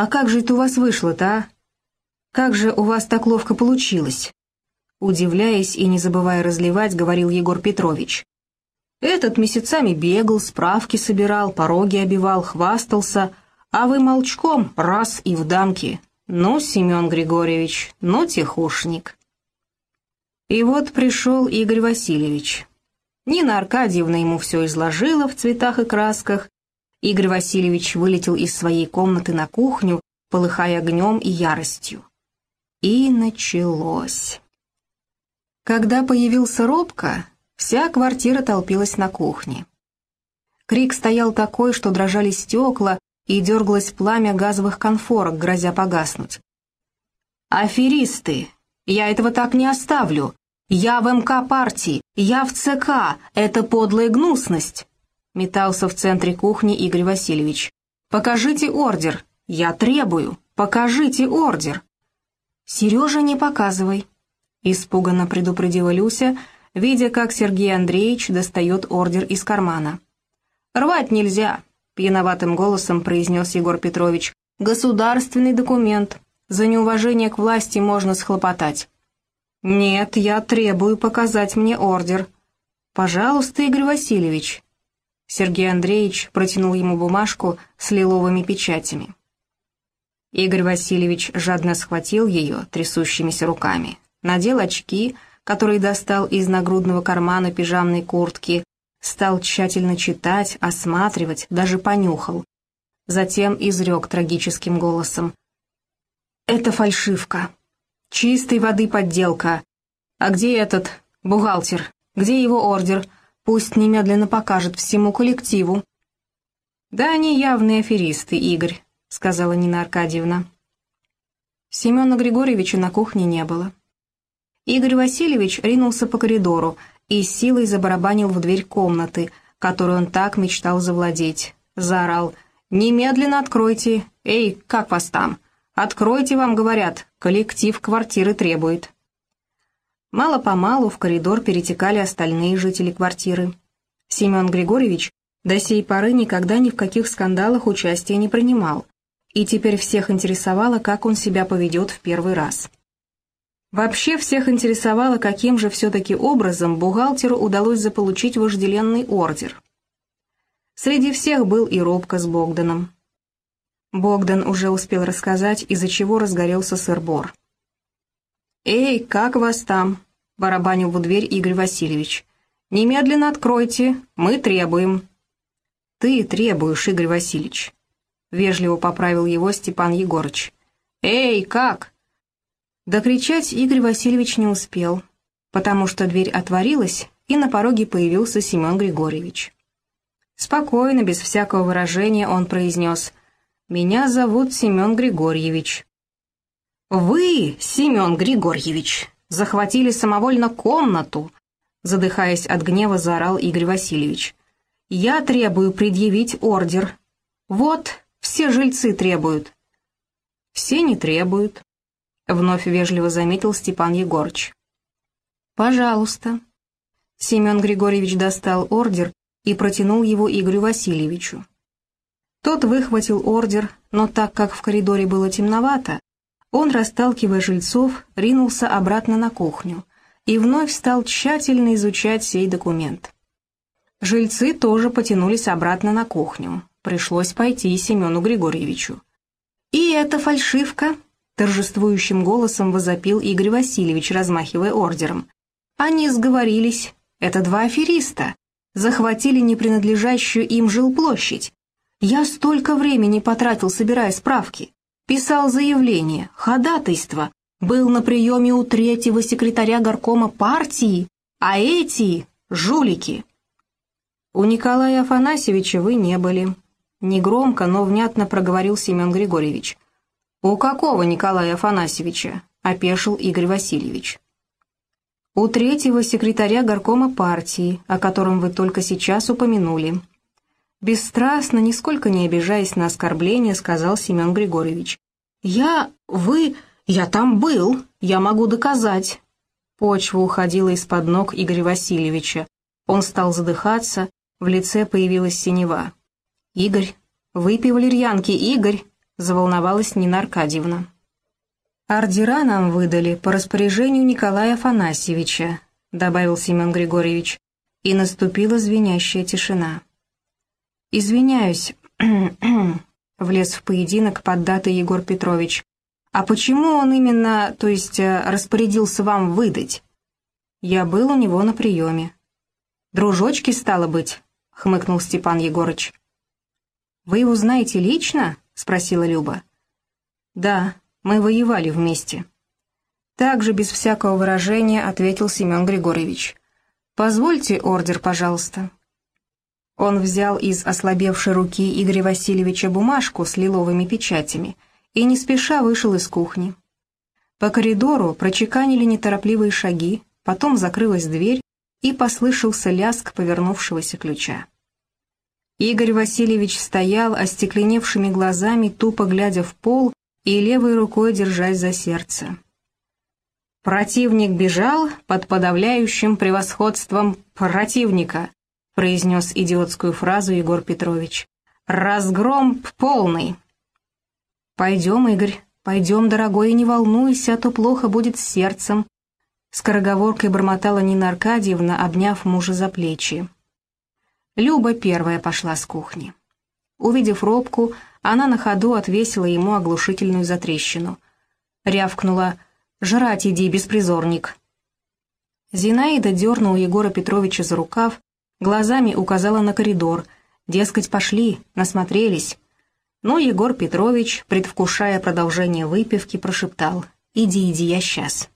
«А как же это у вас вышло-то, а? Как же у вас так ловко получилось?» Удивляясь и не забывая разливать, говорил Егор Петрович. «Этот месяцами бегал, справки собирал, пороги обивал, хвастался, а вы молчком раз и в дамки. Ну, Семен Григорьевич, ну, тихушник». И вот пришел Игорь Васильевич. Нина Аркадьевна ему все изложила в цветах и красках. Игорь Васильевич вылетел из своей комнаты на кухню, полыхая огнем и яростью. И началось. Когда появился Робко, вся квартира толпилась на кухне. Крик стоял такой, что дрожали стекла и дергалось пламя газовых конфорок, грозя погаснуть. «Аферисты! Я этого так не оставлю! «Я в МК партии! Я в ЦК! Это подлая гнусность!» Метался в центре кухни Игорь Васильевич. «Покажите ордер! Я требую! Покажите ордер!» «Сережа, не показывай!» Испуганно предупредила Люся, видя, как Сергей Андреевич достает ордер из кармана. «Рвать нельзя!» — пьяноватым голосом произнес Егор Петрович. «Государственный документ. За неуважение к власти можно схлопотать». «Нет, я требую показать мне ордер». «Пожалуйста, Игорь Васильевич». Сергей Андреевич протянул ему бумажку с лиловыми печатями. Игорь Васильевич жадно схватил ее трясущимися руками, надел очки, которые достал из нагрудного кармана пижамной куртки, стал тщательно читать, осматривать, даже понюхал. Затем изрек трагическим голосом. «Это фальшивка. Чистой воды подделка. А где этот бухгалтер? Где его ордер? Пусть немедленно покажет всему коллективу. Да они явные аферисты, Игорь, сказала Нина Аркадьевна. Семена Григорьевича на кухне не было. Игорь Васильевич ринулся по коридору и силой забарабанил в дверь комнаты, которую он так мечтал завладеть. Заорал «Немедленно откройте! Эй, как вас там? Откройте, вам говорят, коллектив квартиры требует». Мало-помалу в коридор перетекали остальные жители квартиры. Семен Григорьевич до сей поры никогда ни в каких скандалах участия не принимал, и теперь всех интересовало, как он себя поведет в первый раз. Вообще всех интересовало, каким же все-таки образом бухгалтеру удалось заполучить вожделенный ордер. Среди всех был и Робко с Богданом. Богдан уже успел рассказать, из-за чего разгорелся сыр-бор. «Эй, как вас там?» — барабанил в дверь Игорь Васильевич. «Немедленно откройте, мы требуем». «Ты требуешь, Игорь Васильевич», — вежливо поправил его Степан Егорыч. «Эй, как?» Докричать Игорь Васильевич не успел, потому что дверь отворилась, и на пороге появился Семен Григорьевич. Спокойно, без всякого выражения, он произнес меня зовут Семен Григорьевич». «Вы, Семен Григорьевич, захватили самовольно комнату», задыхаясь от гнева, заорал Игорь Васильевич. «Я требую предъявить ордер. Вот, все жильцы требуют». «Все не требуют», — вновь вежливо заметил Степан Егорыч. «Пожалуйста». Семен Григорьевич достал ордер и протянул его Игорю Васильевичу. Тот выхватил ордер, но так как в коридоре было темновато, он, расталкивая жильцов, ринулся обратно на кухню и вновь стал тщательно изучать сей документ. Жильцы тоже потянулись обратно на кухню. Пришлось пойти Семену Григорьевичу. «И это фальшивка!» — торжествующим голосом возопил Игорь Васильевич, размахивая ордером. «Они сговорились. Это два афериста. Захватили непринадлежащую им жилплощадь я столько времени потратил, собирая справки. Писал заявление, ходатайство, был на приеме у третьего секретаря горкома партии, а эти — жулики. У Николая Афанасьевича вы не были. Негромко, но внятно проговорил Семен Григорьевич. «У какого Николая Афанасьевича?» — опешил Игорь Васильевич. «У третьего секретаря горкома партии, о котором вы только сейчас упомянули», Бесстрастно, нисколько не обижаясь на оскорбление, сказал Семен Григорьевич. «Я... вы... я там был, я могу доказать». Почва уходила из-под ног Игоря Васильевича. Он стал задыхаться, в лице появилась синева. «Игорь, выпей валерьянки, Игорь!» — заволновалась Нина Аркадьевна. «Ордера нам выдали по распоряжению Николая Афанасьевича», добавил Семен Григорьевич, и наступила звенящая тишина. «Извиняюсь», — влез в поединок поддатый Егор Петрович. «А почему он именно, то есть, э, распорядился вам выдать?» «Я был у него на приеме». «Дружочки, стало быть», — хмыкнул Степан Егорыч. «Вы его знаете лично?» — спросила Люба. «Да, мы воевали вместе». Также без всякого выражения ответил Семен Григорьевич. «Позвольте ордер, пожалуйста». Он взял из ослабевшей руки Игоря Васильевича бумажку с лиловыми печатями и не спеша вышел из кухни. По коридору прочеканили неторопливые шаги, потом закрылась дверь и послышался лязг повернувшегося ключа. Игорь Васильевич стоял остекленевшими глазами, тупо глядя в пол и левой рукой держась за сердце. Противник бежал под подавляющим превосходством противника, произнес идиотскую фразу Егор Петрович. «Разгром полный!» «Пойдем, Игорь, пойдем, дорогой, и не волнуйся, а то плохо будет с сердцем», скороговоркой бормотала Нина Аркадьевна, обняв мужа за плечи. Люба первая пошла с кухни. Увидев робку, она на ходу отвесила ему оглушительную затрещину. Рявкнула «Жрать иди, беспризорник!» Зинаида дернула Егора Петровича за рукав глазами указала на коридор, дескать, пошли, насмотрелись. Но Егор Петрович, предвкушая продолжение выпивки, прошептал «Иди, иди, я сейчас».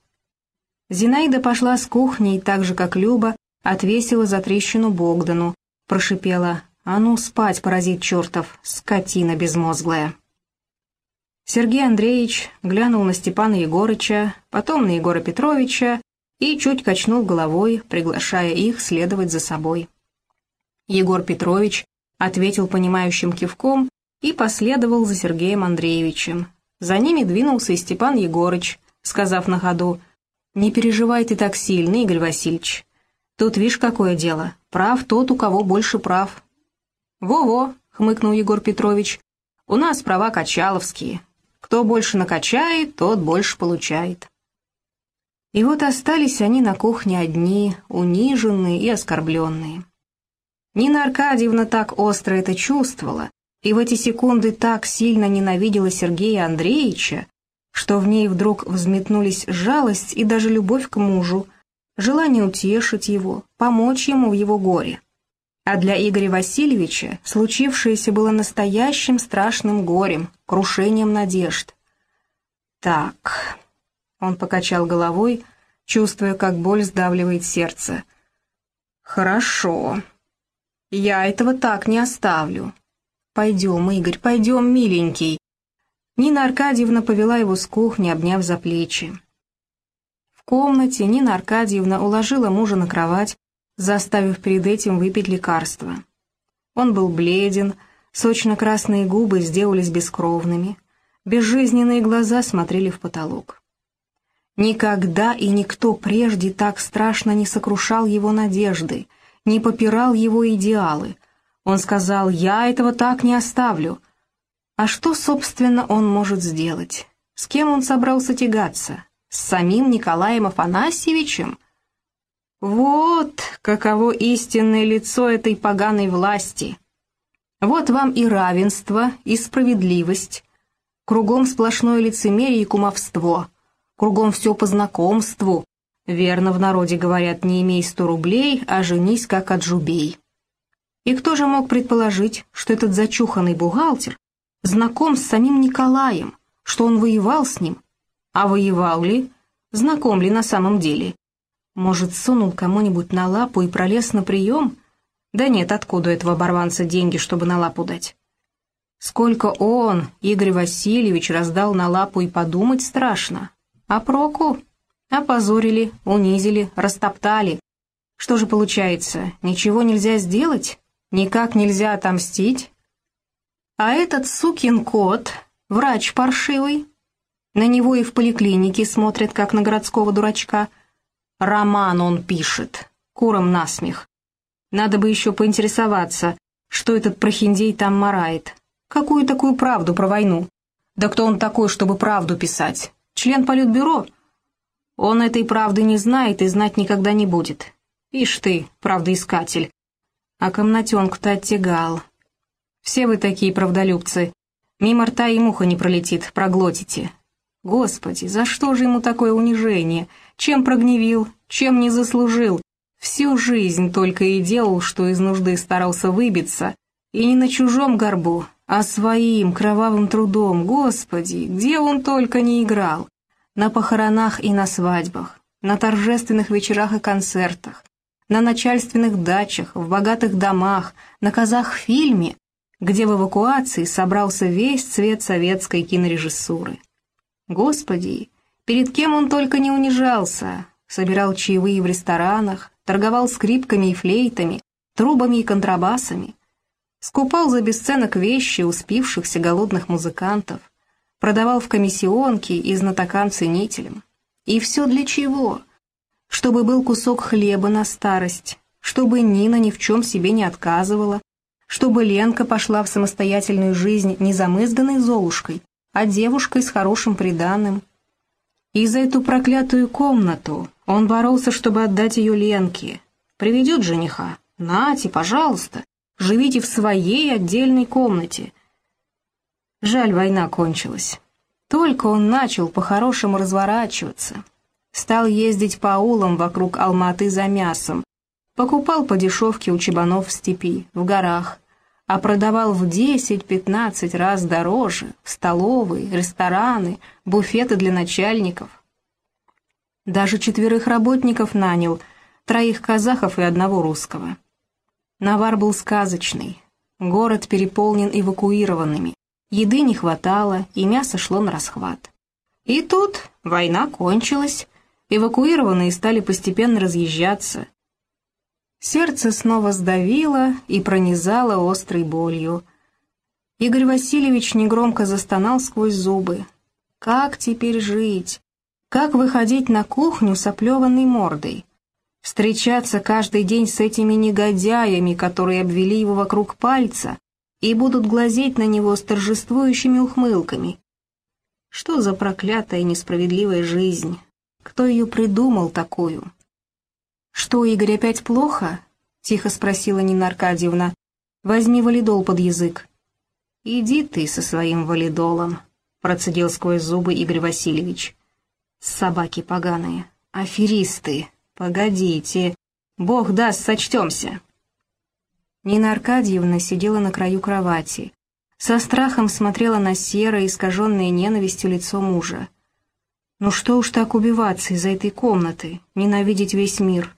Зинаида пошла с кухни и так же, как Люба, отвесила за трещину Богдану, прошипела «А ну, спать, паразит чертов, скотина безмозглая». Сергей Андреевич глянул на Степана Егорыча, потом на Егора Петровича и чуть качнул головой, приглашая их следовать за собой. Егор Петрович ответил понимающим кивком и последовал за Сергеем Андреевичем. За ними двинулся и Степан Егорыч, сказав на ходу, «Не переживай ты так сильно, Игорь Васильевич. Тут видишь, какое дело. Прав тот, у кого больше прав». «Во-во», — хмыкнул Егор Петрович, — «у нас права качаловские. Кто больше накачает, тот больше получает». И вот остались они на кухне одни, униженные и оскорбленные. Нина Аркадьевна так остро это чувствовала, и в эти секунды так сильно ненавидела Сергея Андреевича, что в ней вдруг взметнулись жалость и даже любовь к мужу, желание утешить его, помочь ему в его горе. А для Игоря Васильевича случившееся было настоящим страшным горем, крушением надежд. «Так...» — он покачал головой, чувствуя, как боль сдавливает сердце. «Хорошо...» Я этого так не оставлю. Пойдем, Игорь, пойдем, миленький. Нина Аркадьевна повела его с кухни, обняв за плечи. В комнате Нина Аркадьевна уложила мужа на кровать, заставив перед этим выпить лекарство. Он был бледен, сочно-красные губы сделались бескровными, безжизненные глаза смотрели в потолок. Никогда и никто прежде так страшно не сокрушал его надежды, не попирал его идеалы. Он сказал «Я этого так не оставлю». А что, собственно, он может сделать? С кем он собрался тягаться? С самим Николаем Афанасьевичем? Вот каково истинное лицо этой поганой власти. Вот вам и равенство, и справедливость. Кругом сплошное лицемерие и кумовство. Кругом все по знакомству, Верно, в народе говорят, не имей сто рублей, а женись как от жубей. И кто же мог предположить, что этот зачуханный бухгалтер знаком с самим Николаем, что он воевал с ним? А воевал ли? Знаком ли на самом деле? Может, сунул кому-нибудь на лапу и пролез на прием? Да нет, откуда этого оборванца деньги, чтобы на лапу дать? Сколько он, Игорь Васильевич, раздал на лапу и подумать страшно. А проку? Опозорили, унизили, растоптали. Что же получается, ничего нельзя сделать? Никак нельзя отомстить? А этот сукин кот, врач паршивый, на него и в поликлинике смотрят, как на городского дурачка. Роман он пишет, куром насмех. Надо бы еще поинтересоваться, что этот прохиндей там марает. Какую такую правду про войну? Да кто он такой, чтобы правду писать? Член политбюро? Он этой правды не знает и знать никогда не будет. Ишь ты, правдоискатель. А комнатенку-то оттягал. Все вы такие правдолюбцы. Мимо рта и муха не пролетит, проглотите. Господи, за что же ему такое унижение? Чем прогневил? Чем не заслужил? Всю жизнь только и делал, что из нужды старался выбиться. И не на чужом горбу, а своим кровавым трудом. Господи, где он только не играл. На похоронах и на свадьбах, на торжественных вечерах и концертах, на начальственных дачах, в богатых домах, на казах-фильме, где в эвакуации собрался весь цвет советской кинорежиссуры. Господи, перед кем он только не унижался, собирал чаевые в ресторанах, торговал скрипками и флейтами, трубами и контрабасами, скупал за бесценок вещи успившихся голодных музыкантов, продавал в комиссионке и знатокам ценителям. И все для чего? Чтобы был кусок хлеба на старость, чтобы Нина ни в чем себе не отказывала, чтобы Ленка пошла в самостоятельную жизнь не замызганной Золушкой, а девушкой с хорошим приданым. И за эту проклятую комнату он боролся, чтобы отдать ее Ленке. Приведет жениха. Нате, пожалуйста, живите в своей отдельной комнате. Жаль, война кончилась. Только он начал по-хорошему разворачиваться. Стал ездить по аулам вокруг Алматы за мясом. Покупал по дешевке у чебанов в степи, в горах а продавал в 10-15 раз дороже, в столовые, рестораны, буфеты для начальников. Даже четверых работников нанял, троих казахов и одного русского. Навар был сказочный, город переполнен эвакуированными, еды не хватало, и мясо шло на расхват. И тут война кончилась, эвакуированные стали постепенно разъезжаться, Сердце снова сдавило и пронизало острой болью. Игорь Васильевич негромко застонал сквозь зубы. «Как теперь жить? Как выходить на кухню с оплеванной мордой? Встречаться каждый день с этими негодяями, которые обвели его вокруг пальца и будут глазеть на него с торжествующими ухмылками? Что за проклятая несправедливая жизнь? Кто ее придумал такую?» «Что, Игорь, опять плохо?» — тихо спросила Нина Аркадьевна. «Возьми валидол под язык». «Иди ты со своим валидолом», — процедил сквозь зубы Игорь Васильевич. «Собаки поганые, аферисты, погодите, Бог даст, сочтемся». Нина Аркадьевна сидела на краю кровати. Со страхом смотрела на серое, искаженное ненавистью лицо мужа. «Ну что уж так убиваться из-за этой комнаты, ненавидеть весь мир?»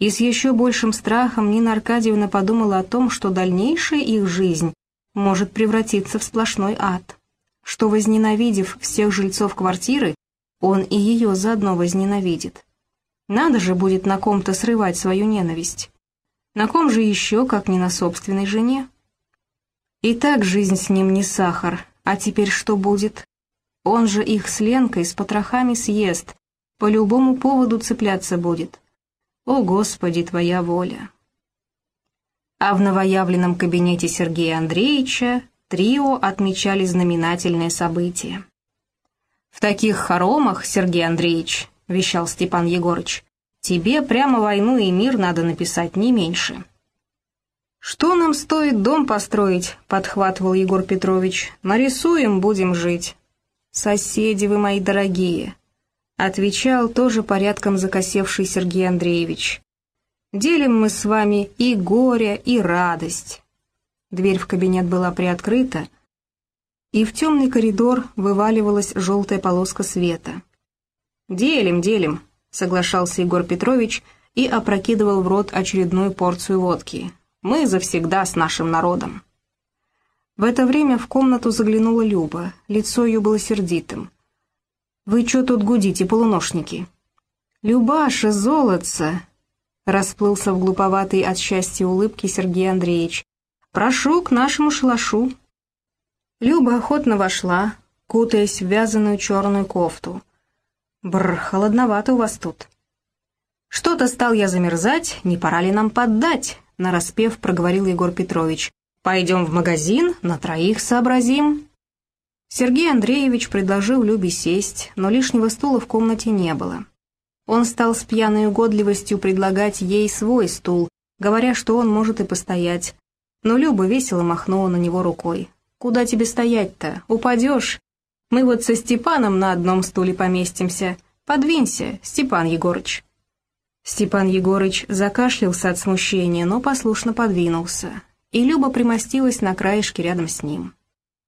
И с еще большим страхом Нина Аркадьевна подумала о том, что дальнейшая их жизнь может превратиться в сплошной ад, что, возненавидев всех жильцов квартиры, он и ее заодно возненавидит. Надо же будет на ком-то срывать свою ненависть. На ком же еще, как не на собственной жене? И так жизнь с ним не сахар, а теперь что будет? Он же их с Ленкой с потрохами съест, по любому поводу цепляться будет. «О, Господи, Твоя воля!» А в новоявленном кабинете Сергея Андреевича трио отмечали знаменательное событие. «В таких хоромах, Сергей Андреевич», — вещал Степан Егорыч, «тебе прямо войну и мир надо написать не меньше». «Что нам стоит дом построить?» — подхватывал Егор Петрович. «Нарисуем, будем жить». «Соседи вы мои дорогие, Отвечал тоже порядком закосевший Сергей Андреевич. «Делим мы с вами и горе, и радость». Дверь в кабинет была приоткрыта, и в темный коридор вываливалась желтая полоска света. «Делим, делим», — соглашался Егор Петрович и опрокидывал в рот очередную порцию водки. «Мы завсегда с нашим народом». В это время в комнату заглянула Люба, лицо ее было сердитым. «Вы чё тут гудите, полуношники?» «Любаша, золотце!» Расплылся в глуповатой от счастья улыбки Сергей Андреевич. «Прошу к нашему шалашу». Люба охотно вошла, кутаясь в вязаную черную кофту. «Бррр, холодновато у вас тут». «Что-то стал я замерзать, не пора ли нам поддать?» нараспев проговорил Егор Петрович. «Пойдем в магазин, на троих сообразим». Сергей Андреевич предложил Любе сесть, но лишнего стула в комнате не было. Он стал с пьяной угодливостью предлагать ей свой стул, говоря, что он может и постоять. Но Люба весело махнула на него рукой. «Куда тебе стоять-то? Упадешь? Мы вот со Степаном на одном стуле поместимся. Подвинься, Степан Егорыч». Степан Егорыч закашлялся от смущения, но послушно подвинулся, и Люба примостилась на краешке рядом с ним.